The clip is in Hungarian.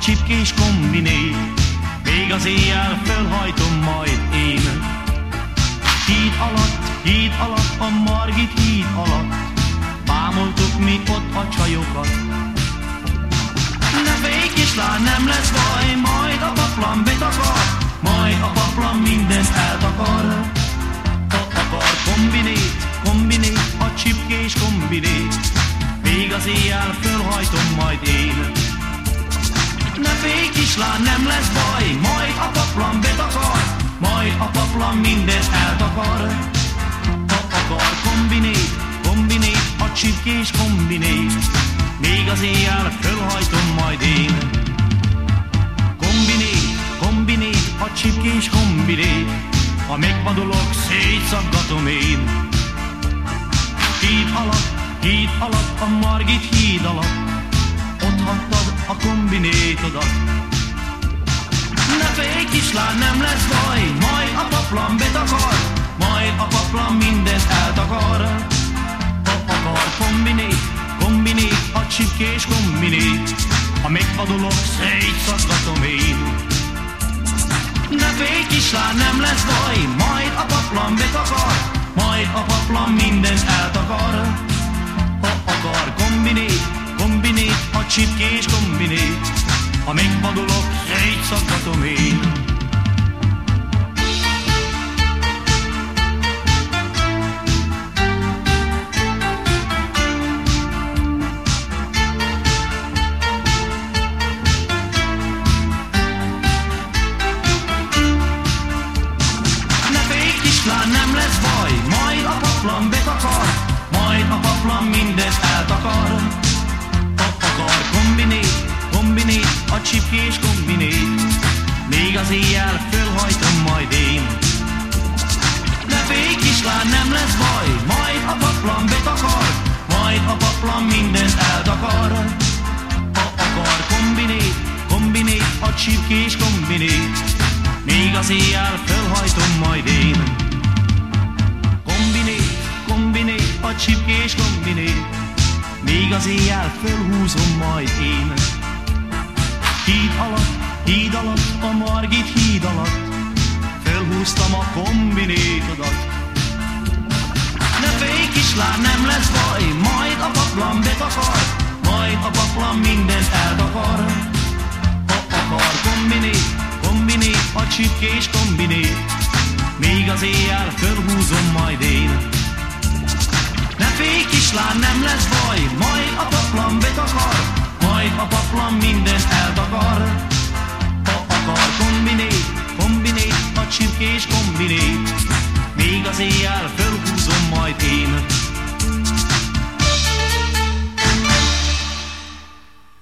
csipkés kombiné, még az éjjel fölhajtom majd én. Híd alatt, híd alatt, a Margit híd alatt, bámoltuk mi ott a csajokat. Ne félj kislány, nem lesz baj, majd a paplan betakar, majd a paplan mindent eltakar. Ha akar kombinét, kombinét, a csipkés kombinét, még az éjjel fölhajtom majd én. Kislány, nem lesz baj, majd a paplan betakar, majd a paplan mindent eltakar. Ha akar kombinét, kombinét, a csipkés kombinét, még az éjjel fölhajtom majd én. Kombinét, kombinét, a csipkés kombinét, ha megvadulok, szétszaggatom én. Híd alatt, híd alatt, a Margit híd alatt, ott hagytad a kombinétodat. Félj kislány, nem lesz baj, majd a paplan betakar, majd a paplan mindent eltakar. Ha akar kombinét, kombinét, a csipkés kombinét, ha megvadulok, szétszaggatom én. Ne félj kislány, nem lesz baj, majd a paplan betakar, majd a paplan mindent eltakar. Ha akar kombinét, kombinét, a csipkés kombinét, ha megvadulok, szétszaggatom én. Paplan betakar, majd a paplan mindent eltakar. Ha akar kombinét, kombinét, a csipkés kombinét, még az éjjel fölhajtom majd én. Ne félj kislány, nem lesz baj, majd a paplan betakar, majd a paplan mindent eltakar. Ha akar kombinét, kombinét, a csipkés kombinét, még az éjjel fölhajtom majd én. A csipkés kombinét, még az éjjel fölhúzom majd én. Híd alatt, híd alatt, a Margit híd alatt, fölhúztam a kombinétodat. Ne félj kislány, nem lesz baj, majd a paplan betakar, majd a paplan mindent eltakar. Ha akar kombinét, kombinét, a csipkés kombinét, még az éjjel fölhúzom majd én kislán nem lesz baj, majd a paplan betakar, majd a paplan mindent eltakar. Ha akar kombiné, kombiné, a csipkés kombiné. még az éjjel fölhúzom majd én.